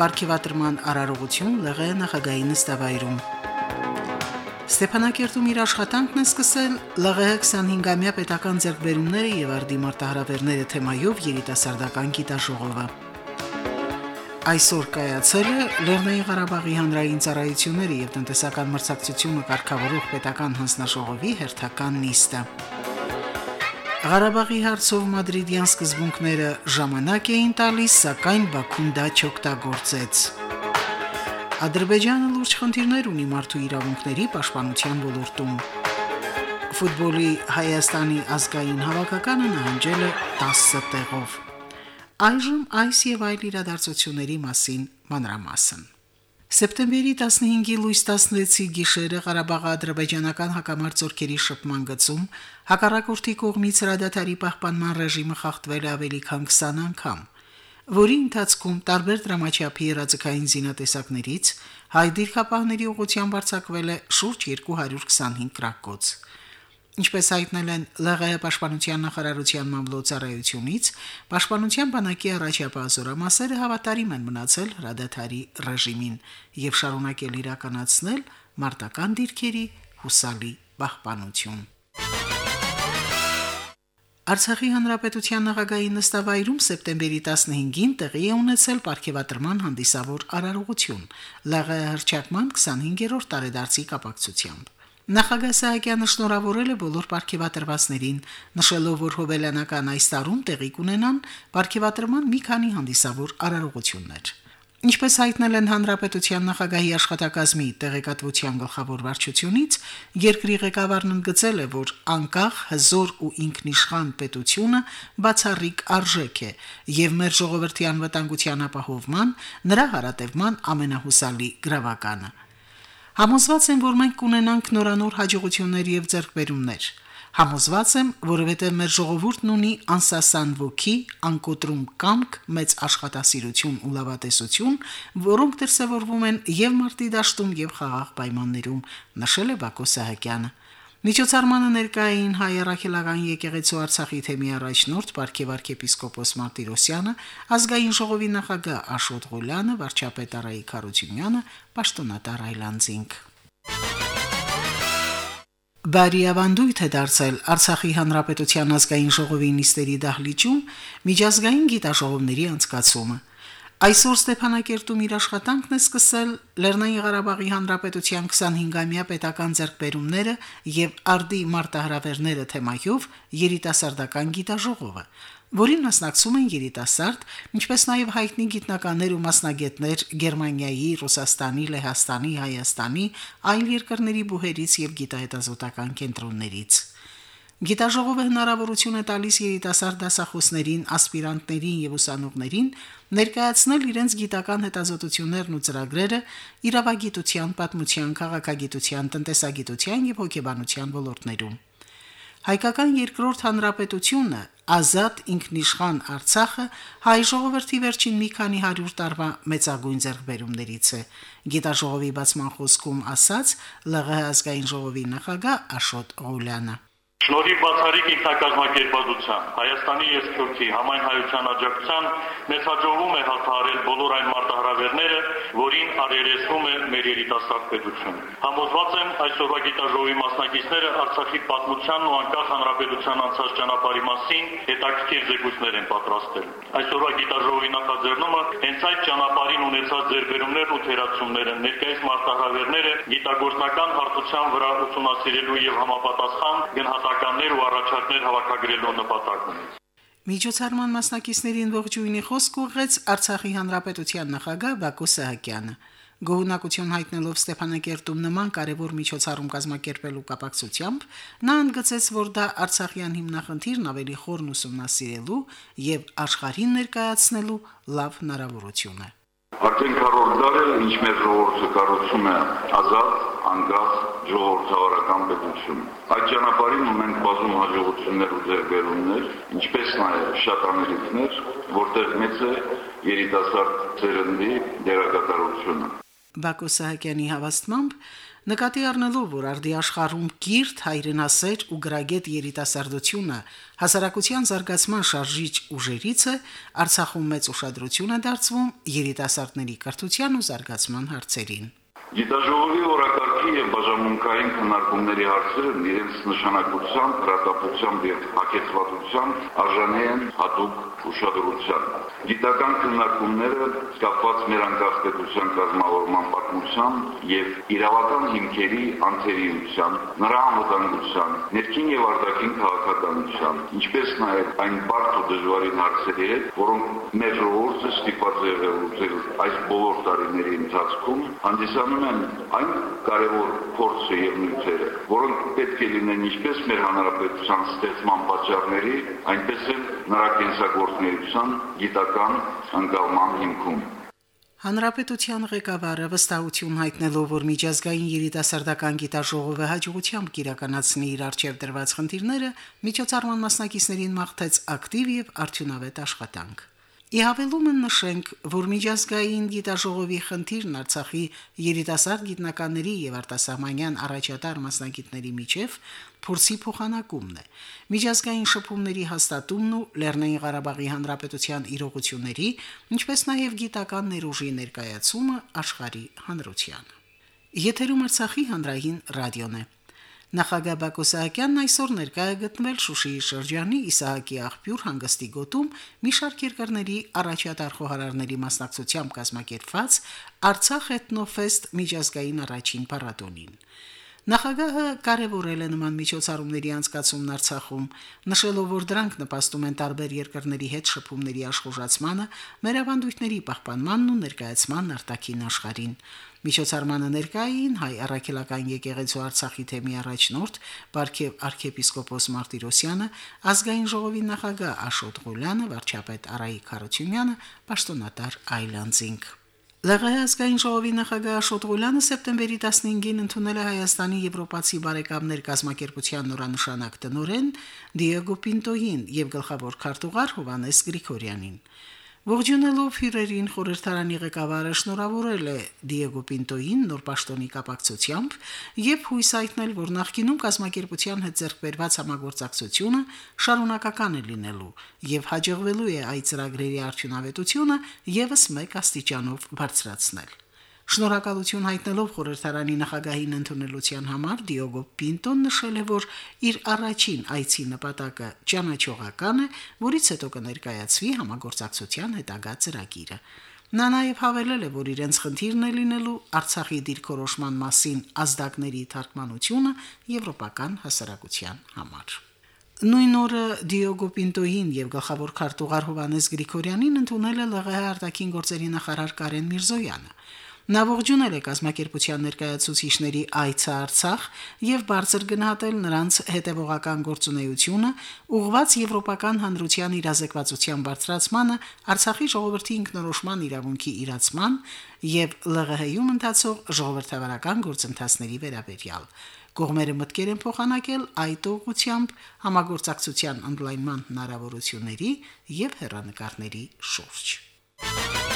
Պարքիվատրման արարողություն ԼՂ նախագահի նստավայրում։ Ստեփանակերտում իր աշխատանքն է սկսել ԼՂՀ 25-ամյա պետական ձեռքբերումները եւ արդի մարտահրավերները թեմայով երիտասարդական գիտաժողովը։ Այսօր կայացել է Լեռնային Ղարաբաղի հանրային ծառայությունների եւ տնտեսական մրցակցությունը կարգավորող պետական հանձնաժողովի հերթական նիստը։ Ղարաբաղի հարցով մադրիդյան սկզբունքները ժամանակ էին տալիս, սակայն Բաքուն դա չօգտագործեց։ Ադրբեջանը լուրջ խնդիրներ ունի մարդու իրավունքների պաշտպանության ոլորտում։ Ֆուտբոլի Հայաստանի ազգային հավաքականը նահանջել է 10 տեղով։ Այժմ այս եւ այլ իրադարձությունների մասին մանրամասն։ Սեպտեմբերի 15-ի լույս 16-ի գիշերը Ղարաբաղ-ադրբեջանական հակամարտությունների շփման գծում հակառակորդի կողմից հրադադարի պահպանման ռեժիմը խախտվել ավելի քան 20 անգամ, որի ընթացքում տարբեր դրամաչափի երազկային զինատեսակներից հայ դիրքապահների ուղղությամբ արձակվել է շուրջ 225 գրակոց։ Ինչպես հայտնել են ԼՂՀ պաշտպանության նախարարության մամլոյցարայությունից, պաշտպանության բանակի առաջապահ հավատարիմ են մնացել հրադադարի ռեժիմին եւ շարունակել իրականացնել մարտական դիրքերի հուսալի պահպանություն։ Արցախի հանրապետության նախագահի նստավայրում սեպտեմբերի 15-ին տեղի է ունեցել ապարքեվատրման հանդիսավոր արարողություն ԼՂՀ հրճակման 25-րդ տարեդարձի կապակցությամբ։ Նախագահ Սահակյանը շնորհավորել է բոլոր ապարքեվատրվածներին, նշելով, որ հոբելյանական այս տարում տեղի կունենան ապարքեվատրման մի քանի հանդիսավոր արարողություններ։ Ինչպես հայտնել են հանրապետության նախագահի աշխատակազմի տեղեկատվության գլխավոր վարչությունից, երկրի ղեկավարն ընդգծել է, որ անկախ, հզոր ու ինքնիշխան պետությունը բացառիկ արժեք է եւ մեր ժողովրդի անվտանգության ապահովման, նրա հարատևման ամենահուսալի գրավականը։ Համոզված եմ, որ մենք կունենանք նորանոր հաջողություններ եւ ձեռքբերումներ։ Համոզված եմ, որովհետև մեր ժողովուրդն ունի անսասան ոգի, անկոտրում կամք, մեծ աշխատասիրություն ու լավատեսություն, որոնք դրսևորվում են եւ մարտի դաշտում եւ խաղաղ պայմաններում, նշել է Բակո Սահակյանը։ Միջոցառմանը ներկային հայ առաքելական եկեղեցու Արցախի թեմի առաջնորդ Պարքև arczepiskopos Մարտիրոսյանը, ազգային ժողովի նախագահ Աշոտ Ղուլյանը, վարչապետ Արայիկ Խարությունյանը, պաշտոնատար Այլանդզինգ։ Բարի ավանդույթ է դարձել Արցախի հանրապետության ազգային ժողովի նիստերի դահլիճում միջազգային գիտաժողովների անցկացումը։ Այսօր Ստեփանակերտում իր աշխատանքն է սկսել Լեռնային Ղարաբաղի հանրապետության 25-ամյա պետական ձեռքբերումները եւ արդի մարտահրավերները թեմայով երիտասարդական գիտաժողովը, որին մասնակցում են երիտասարդ, ինչպես նաև հայտնի գիտնականներ ու մասնագետներ Գերմանիայի, Ռուսաստանի, Լեհաստանի, Հայաստանի, այլ երկրների բուհերից եւ գիտահետազոտական կենտրոններից։ Գիտաժողովը հնարավորություն է տալիս երիտասարդ դասախոսներին, ասպիրանտներին եւ ուսանողներին ներկայացնել իրենց գիտական հետազոտություններն ու ծրագրերը իրավագիտության, պատմության, քաղաքագիտության, տնտեսագիտության եւ հոգեբանության ոլորտներում։ Հայկական երկրորդ հանրապետությունը ազատ ինքնիշխան Արցախը հայ ժողովրդի վերջին մի քանի 100 տարվա մեծագույն ձեռքբերումներից է գիտաժողովի բացման խոսքում ասաց ԼՂՀ ազգային ժողովի նախագահ Աշոտ Ղուլյանը Շնորհի բացառիկ ինքնակազմակերպվածության Հայաստանի եւ Թուրքի համայն հայության աջակցության մեծ հաջողվում է հաղթահարել բոլոր այն մարտահրավերները, որին արերեսվում է մեր երիտասարդ պետությունը։ Համոզված եմ այսօրվա գիտաժողովի մասնակիցները Արցախի պատմությանն ու անկախ հանրապետության անցած ճանապարհի մասին հետաքրքիր զեկույցներ են պատրաստել։ Այսօրվա գիտաժողովի նախաձեռնումը հենց այդ ճանապարհին ունեցած ձեռբերումներն ու թերացումները, ներկայիս մարտահրավերները գիտագործնական հարթության վրա ուսումնասիրելու եւ համապատասխան գնահատական գնահատականներ ու առաջարկներ հավաքագրելու նպատակ ունի։ Միջոցառման մասնակիցներին ողջույնի խոսք ուղղեց Արցախի հանրապետության նախագահ Բակո Սահակյանը։ Գոհունակություն հայտնելով Ստեփանակերտում նման կարևոր միջոցառում կազմակերպելու կապակցությամբ նա ընդգծեց, որ դա Արցախյան հիմնախնդիրն ավելի խորն ուսումնասիրելու եւ աշխարհին ներկայացնելու լավ հնարավորություն է։ Արդեն քառորդ դար է, ինչ մեր ժողովուրդը կառուցում է ազատ, անկախ ժողովրդավարական պետություն։ Այդ ճանապարհին ունենք բազում հաջողություններ ու ձեռքբերումներ, ինչպես նաև շատ անելիքներ, որտեղ մեծ է երիտասարդ ծերնդի դերակատարությունը։ Բակո Սահակյանի հավաստմամբ Նկատի առնելով, որ արդի աշխարհում կիրթ հայրենասեր ու գրագետ երիտասարդությունը հասարակության զարգացման շարժիչ ուժերից է, Արցախում մեծ ուշադրություն է դարձվում երիտասարդների կրթության ու զարգացման հարցերին։ Գիտաժողովի օրակարգի եւ բաժանմունքային քննարկումների հարցերը իրենց նշանակությամբ, հրատապությամբ եւ հակեցվածությամբ արժանի են հատուկ ուշադրության։ Գիտական քննարկումները կապված մեր անկախ պետության կազմավորման պատմությամբ եւ իրավական հիմքերի անթերիության, նրա անվտանգության, ներքին եւ արտաքին քաղաքականության, ինչպես նաեւ այն բարդ ու դժվարին հարցերի հետ, որոնք մեր ժողովուրդը ստիպված է եղել այս բոլոր տարիների ընթացքում, հանդիսանում ունեն այն կարևոր փորձը եւ նյութերը, որոնք պետք է լինեն ինչպես մեր հանրապետության ստեղծման պատճառների, այնպես էլ նրա կենսագործունեության գիտական անկալման հիմքում։ Հանրապետության ղեկավարը վստահություն հայտնելով, որ միջազգային երիտասարդական գիտաժողովը հաջողությամբ կիրականացնի իր արժեվ դրված խնդիրները, միջոցառման մասնակիցներին մաղթեց ակտիվ եւ արդյունավետ աշխատանք։ Իհավելում են նշենք, որ միջազգային գիտաժողովի խնդիրն Արցախի երիտասարդ գիտնականների եւ արտասահմանյան առաջատար մասնագետների միջև փորձի փոխանակումն է։ Միջազգային շփումների հաստատումն ու Լեռնային Ղարաբաղի Հանրապետության իրողությունների, ինչպես նաև գիտական ներուժի ներկայացումը աշխարհի հանրությանը։ Եթերում Արցախի հանրային ռադիոն է։ Նախագահ Բակո Սահակյանն այսօր ներկա է գտնվել Շուշիի շրջանի Իսահակի աղբյուր հանգստի գոտում մի շարք երկրների առաջատար խոհարարների մասնակցությամբ կազմակերպված Արցախ էթնոֆեստ միջազգային առաջին փառատոնին։ Նախագահը կարևորել է նման միջոցառումների անցկացումն Արցախում, նշելով, որ դրանք նպաստում են տարբեր երկրների հետ շփումների աշխուժացմանը, մերավանդույթների պահպանմանն ու ներկայացման արտաքին աշխարհին։ Միջոցառմանը ներկային հայ առաքելական եկեղեցու Արցախի թեմի առաջնորդ Բարքև arczepiskopos Մարտիրոսյանը, ազգային ժողովի նախագահ Աշոտ Ղուլյանը, վարչապետ Արայիկ Խարությունյանը, պաշտոնատար Այլանդզինգ։ ԼՂՀ ազգային ժողովի նախագահ Աշոտ Ղուլյանը սեպտեմբերի 15-ին ընդունել է Հայաստանի Եվրոպացի բարեկամներ կազմակերպության նորանշանակ տնորեն Դիեգո Պինտոին եւ գլխավոր քարտուղար Հովանես Գրիգորյանին։ Ողջունելով հյուրերին խորհրդարանի ղեկավարը շնորհավորել է Դիեգո Պինտոին նոր պաշտոնի կապակցությամբ եւ հույս հայտնել, որ նախկինում կազմակերպության հետ ձեռքբերված համագործակցությունը շարունակական է լինելու եւ հաջողվելու է այդ ծրագրերի արդյունավետությունը եւս մեկ աստիճանով բարձրացնել։ Շնորհակալություն հայտնելով խորհրդարանի նախագահին ընդունելության համար Դիոգո Պինտոն նշել է, որ իր առաջին այցի նպատակը ճանաչողական է, որից հետո կներկայացվի համագործակցության հետագա ծրագիրը։ Նա նաև հավելել է, որ իրենց խնդիրն է լինելու Արցախի դիրքորոշման մասին ազդակների թարգմանությունը եվրոպական հասարակության համար։ Նույն օրը Դիոգո Պինտոին եւ գլխավոր քարտուղար Հովանես Գրիգորյանին ընդունել է ԼՂՀ արտաքին գործերի նախարար Կարեն Միրզոյանը։ Նա ողջունել է կազմակերպության ներկայացուցիչների այցը Արցախ եւ բարձր գնահատել նրանց հետևողական գործունեությունը ուղղված եվրոպական հանրության իրազեկվածության բարձրացմանը, Արցախի ժողովրդի ինքնորոշման իրավունքի իրացման եւ ԼՂՀ-ում ընթացող ժողովրդավարական գործընթացների վերաբերյալ։ Կողմերը մտկեր են փոխանակել այդ ուղղությամբ համագործակցության ընդլայնման հնարավորությունների եւ հերանեկարների շուրջ։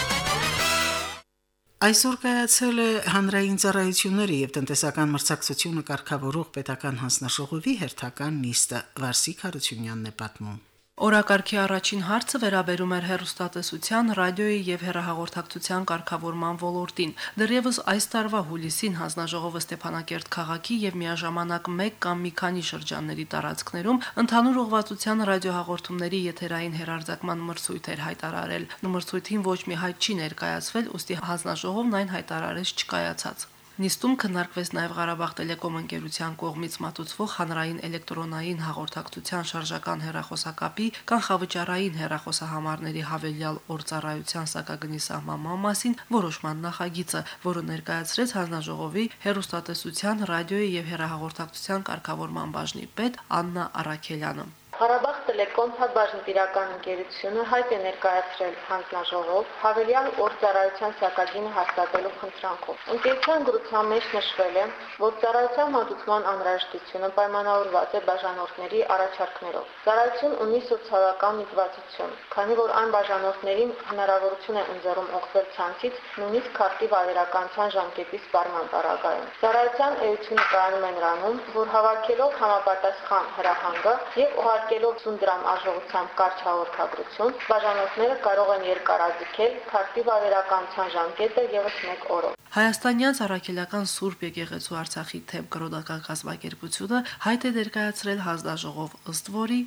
Այսօր կայացել է հանրային ծառայությունների եւ տնտեսական մրցակցությունը կարգավորող պետական հանձնաժողովի հերթական նիստը Վարսիկ Հարությունյանն է պատմում։ Օրակարգի առաջին հարցը վերաբերում էր հերոստատեսության, ռադիոյի եւ հեռահաղորդակցության կարգավորման ոլորտին։ Դեռևս այս տարվա հուլիսին հանձնաժողովը Ստեփանակերտ քաղաքի եւ միաժամանակ 1 կամ մի քանի շրջանների տարածքներում ընդհանուր ուղղվածության ռադիոհաղորդումների եթերային հերարձակման մրցույթ էր հայտարարել։ Մրցույթին ոչ մի հայտ չի ներկայացվել, ուստի հանձնաժողովն այն հայտարարեց չկայացած։ Նիստում քննարկվեց նաև Ղարաբաղ տելեկոմ ընկերության կողմից մատուցվող հանրային էլեկտրոնային հաղորդակցության շարժական հեռախոսակապի կանխավճարային հեռախոսահամարների հավելյալ օրծառայության սակագնի սահմանման մասին որոշման նախագիծը, որը ներկայացրեց հանձնաժողովի հեռուստատեսության, ռադիոյի եւ հեռահաղորդակցության կարգավորման բաժնի պետ Աննա Արաքելյանը։ Ղարաբաղ Տելեկոմ հաբաժնետիրական ընկերությունը հայտ է ներկայացրել հանձնաժողով հավելյալ օրծարայության սակագինը հաստատելու խնդրանքով։ Ընկերության գրության մեջ նշվել է, որ ծառայության մատուցման անհրաժեշտությունը պայմանավորված է բաժանորդների առաջարկներով։ Ծառայություն ունի սոցիալական միտվածություն, քանի որ այն բաժանորդներին հնարավորություն է ընձեռում օգտվել ցանցից նույնիսկ քարտի վավերականության ժամկետի սպառման պարագայում։ Ծառայության էությունը կայանում է նրանում, որ հավաքելով համապատասխան հրահանգը եւ ուղարկելով 80 դրամ արժողությամբ կարճ հաղորդագրություն, բաժանորդները կարող են երկարաձգել քարտի վավերականության ժամկետը եւս 1 օրով։ Հայաստանյան Սարաքելական Սուրբ Եկեղեցու Արցախի թեմ կրոնական կազմակերպությունը հայտ է ներկայացրել հանձնաժողով ըստ որի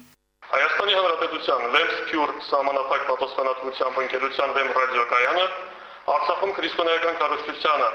Հայաստանի Հանրապետության Lemps Pure համանախագահ պատասխանատվությամբ ընկերության դեմ ռադիոկայանը Արցախում քրիստոնեական կառուցությանը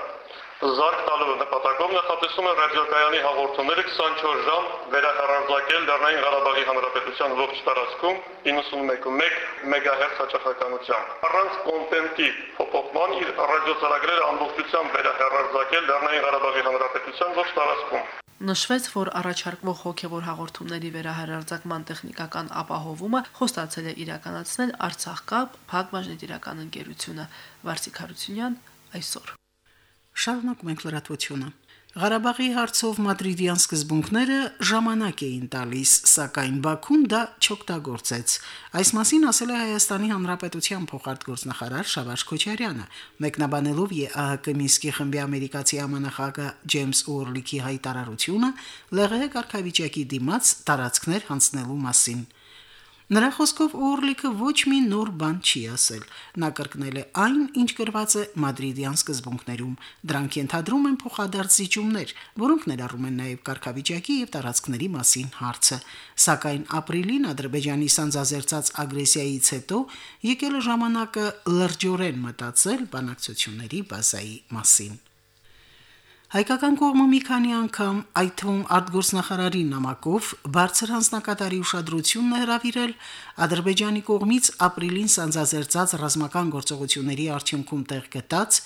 զարգ տալու նպատակով նախատեսում է ռադիոկայանի հաղորդումները 24 ժամ վերահրարձակել Լեռնային Ղարաբաղի Հանրապետության ողջ տարածքում 91.1 մեգահերց հաճախականությամբ։ Առանց կոնտենտի փոփոխման իր ռադիոծրագրերը ամբողջությամբ վերահրարձակել Լեռնային Ղարաբաղի Հանրապետության ողջ տարածքում։ Նշվեց, որ առաջարկվող հոգևոր հաղորդումների վերահրարձակման տեխնիկական ապահովումը խոստացել է իրականացնել Արցախ կապ Փակ բաժնետիրական ընկերությունը Վարսիկ Հարությունյան այսօր։ Շարունակում ենք լրատվությունը։ Ղարաբաղի հարցով մադրիդյան սկզբունքները ժամանակ էին տալիս, սակայն Բաքուն դա չօգտագործեց։ Այս մասին ասել է Հայաստանի Հանրապետության փոխարտգործնախարար Շավարժ Քոչարյանը, մեկնաբանելով ԵԱՀԿ Մինսկի խմբի ամերիկացի համանախագահ Ջեյմս Օրլիքի հայտարարությունը ԼՂՀ կարգավիճակի դիմաց տարածքներ հանձնելու մասին։ Նրա խոսքով Օրլիկը ոչ մի նոր բան չի ասել։ Նա կրկնել է այն, ինչ գրված է Մադրիդյան սկզբունքներում։ Դրանք ենթադրում են փոխադարձ զիջումներ, որոնք ներառում են նաև կարգավիճակի եւ տարածքների մասին հարցը։ Սակայն ապրիլին Ադրբեջանի սանձազերծած ագրեսիայից հետո եկել է ժամանակը լրջորեն մտածել բանակցությունների բազայի մասին։ Հայկական կողմը մի քանի անգամ, այդ թվում արտգործնախարարի նամակով, բարձր հանձնակատարի ուշադրությունն է հրավիրել Ադրբեջանի կողմից ապրիլին սանձազերծած ռազմական գործողությունների արդյունքում տեղ գտած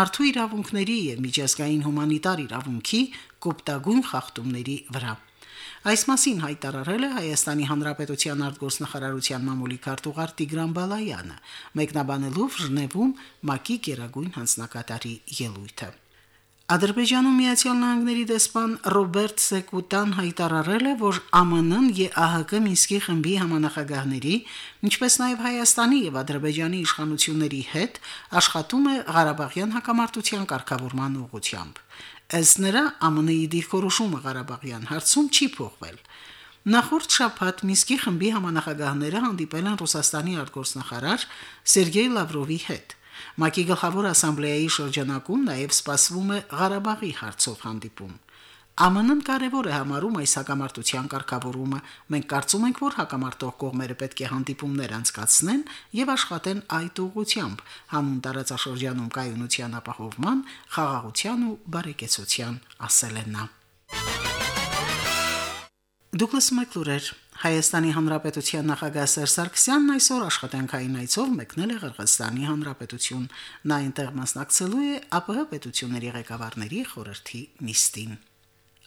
մարդու իրավունքների եւ միջազգային հումանիտար իրավունքի կոպտագույն խախտումների վրա։ Այս մասին հայտարարել է Հայաստանի Հանրապետության արտգործնախարարության մամուլի քարտուղար Տիգրան Բալայանը, մեկնաբանելով Ժնևում ՄԱԿ-ի Գերագույն հանձնակատարի ելույթը։ Ադրբեջանում Միացյալ Նահանգների դեսպան Ռոբերտ Սեկուտան հայտարարել է, որ ԱՄՆ-ն ԵԱՀԿ Մինսկի խմբի համանախագահների, ինչպես նաև Հայաստանի եւ Ադրբեջանի իշխանությունների հետ աշխատում է Ղարաբաղյան հակամարտության կարգավորման ուղղությամբ։ Ըստ նրա ԱՄՆ-ի դիրքորոշումը Ղարաբաղյան հարցում չի փոխվել։ Նախորդ շաբաթ Մինսկի խմբի համանախագահները հանդիպել են Ռուսաստանի արտգործնախարար Սերգեյ Լավրովի հետ։ ՄԱԿ-ի գլխավոր ասամբլեայի շրջանակում նաև սպասվում է Ղարաբաղի հարցով հանդիպում։ ԱՄՆ-ն կարևոր է համարում այս հակամարտության կարգավորումը։ Մենք կարծում ենք, որ հակամարտող կողմերը պետք է հանդիպումներ անցկացնեն եւ աշխատեն այդ ուղղությամբ, հանուն տարածաշրջանում կայունության ապահովման, խաղաղության ու բարեկեցության, ասել են նա։ Դուգլաս Մակլուրեր Հայաստանի Հանրապետության նախագահ Սերժ Սարգսյանն այսօր աշխատանքային այցով մեկնել է Ղրղստանի Հանրապետություն։ Նա այնտեղ մասնակցելու է ԱՊՀ պետությունների ղեկավարների խորհրդի նիստին։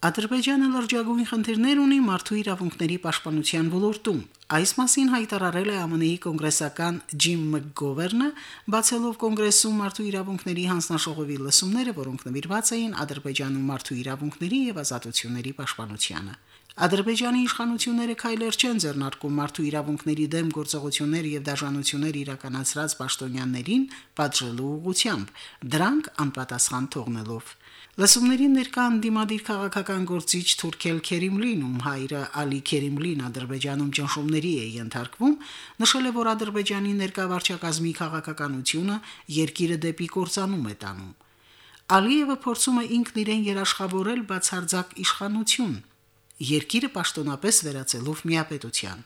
Ադրբեջանը լրջագույն խնդիրներ ունի մարդու իրավունքների պաշտպանության ոլորտում։ Այս մասին հայտարարել է ԱՄՆ-ի կոնգրեսական Ջիմ Մակգովերնը, բացելով կոնգրեսում մարդու իրավունքների հանձնաշողովի լսումները, որոնք նվիրված էին Ադրբեջանում մարդու իրավունքների եւ ազատությունների պաշտպանությանը։ Ադրբեջանի իշխանությունները քայլեր չեն ձեռնարկում մարդու իրավունքների դեմ գործողություններ եւ դաշնություններ իրականացրած պաշտոնյաներին պատժելու ուղղությամբ, դրանք անպատասխան թողնելով։ Լսումներին ներկա անդիմադիր քաղաքական գործիչ Թուրքել Քերիմլին, ում հայրը Ալի Քերիմլին Ադրբեջանում ճնշումների է ենթարկվում, նշել է, որ Ադրբեջանի ներկա վարչակազմի քաղաքականությունը երկիրը դեպի կործանում է տանում։ Ալիևը փորձում է ինքն իրեն երաշխավորել բացարձակ իշխանություն երկիրը պաշտոնապես վերածելով միապետության։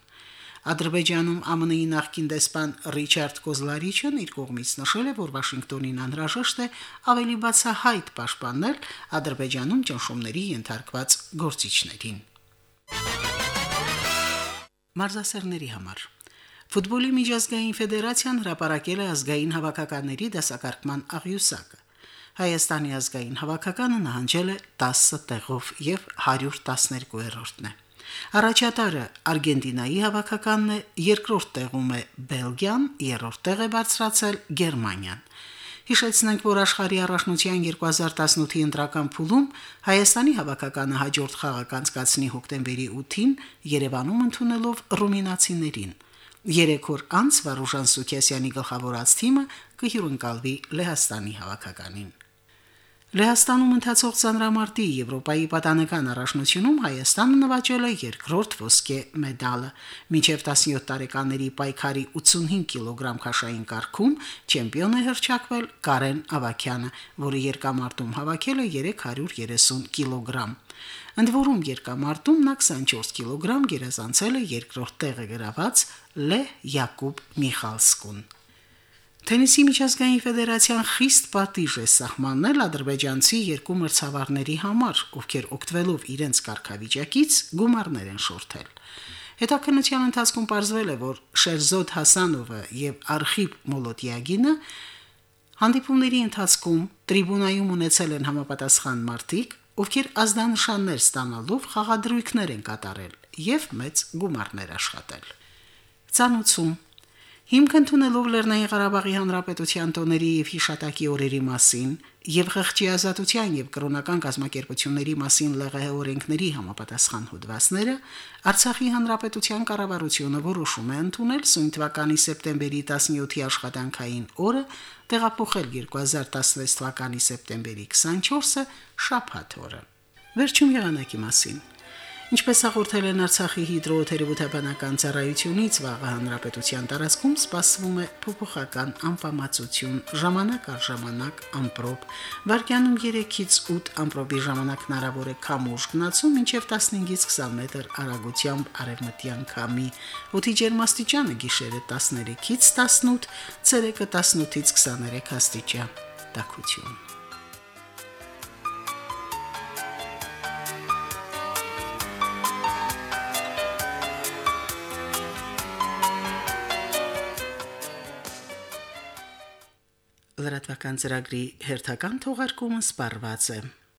Ադրբեջանում ԱՄՆ-ի նախկին դեսպան Ռիչարդ Կոզլարիչն իր կողմից նշել է, որ Վաշինգտոնին անհրաժեշտ է ավելի բացահայտ պաշտպանել Ադրբեջանում ճնշումների ենթարկված գործիչներին։ Մարզասերների համար. Ֆուտբոլի միջազգային ֆեդերացիան հրապարակել է ազգային հավաքականների դասակարգման աղյուսակը։ Հայաստանի ազգային հավաքականը նահանջել է 10 տեղով եւ 112-րդն է։ Առաջատարը Արգենտինայի հավաքականն է, երկրորդ տեղում է Բելգիան, երրորդ տեղ է բարձրացել Գերմանիան։ Հիշեցնենք, որ աշխարհի առաջնության 2018-ի ընտրական փուլում Հայաստանի հավաքականը հաջորդ խաղը կանցկացնի հոկտեմբերի 8-ին Երևանում ընդունելով ռումինացիներին։ Երեք օր անց Վարուժան Սուքյասյանի գլխավորած թիմը կհյուրընկալվի Լեհաստանի հավաքականին։ Լեհաստանում ընթացող ծանրամարտի Եվրոպայի պատանեկան առաջնությունում Հայաստանը նվաճել է երկրորդ ոսկե մեդալը։ Մինչև 17 տարեկաների պայքարի 85 կիլոգրամ քաշային կարգում չեմպիոն է հրճակվել Կարեն Ավակյանը, որը երկամարտում հավաքել է 330 կիլոգրամ։ Ընդ որում երկամարտում նա 24 կիլոգրամ գերազանցել է երկրորդ տեղը գրաված Լե Յակուբ Միխալսկուն։ Թենիսի միջազգային ֆեդերացիան խիստ պատիժ է սահմանել ադրբեջանցի երկու մրցավարների համար, ովքեր օգտվելով իրենց կարգավիճակից գումարներ են շորթել։ Հետաքննության ընթացքում ողջվել է, որ Շերզոդ Հասանովը եւ Արխիպ Մոլոդիագինը հանդիպումների ընթացքում տրիբունայում ունեցել են համապատասխան մարտիկ, ովքեր ազդանշաններ ստանալով խաղադրույքներ են կատարել եւ մեծ գումարներ աշխատել։ Ցանուցում Հիմք ընդունելով Լեռնային Ղարաբաղի Հանրապետության տոների եւ հիշատակի օրերի մասին եւ խղճի ազատության եւ կրոնական կազմակերպությունների մասին ԼՂՀ օրենքների համապատասխան հոդվածները Արցախի Հանրապետության կառավարությունը որոշում է ընդունել սույն թվականի սեպտեմբերի 17-ի աշխատանքային օրը տեղափոխել 2016 թվականի սեպտեմբերի 24-ը շաբաթ օրը։ Վերջում եղանակի մասին։ Ինչպես հաղորդել են Արցախի հիդրոթերապևտաբանական ծառայությունից, վաղը հանրապետության տարածքում սպասվում է փոփոխական անպամացություն, ժամանակ առ ժամանակ ամպրոպ, վարկյանում 3-ից 8 ամպրոպի ժամանակ հնարավոր է քամուշ գնացում մինչև 15-ից 20 մետր արագությամբ արևմտյան քամի, օդի ջերմաստիճանը գիշերը 13-ից 18, ցերեկը 18-ից 23 աստիճան։ Տակություն։ լրատվական ծրագրի հերթական թողարկումը սպառված է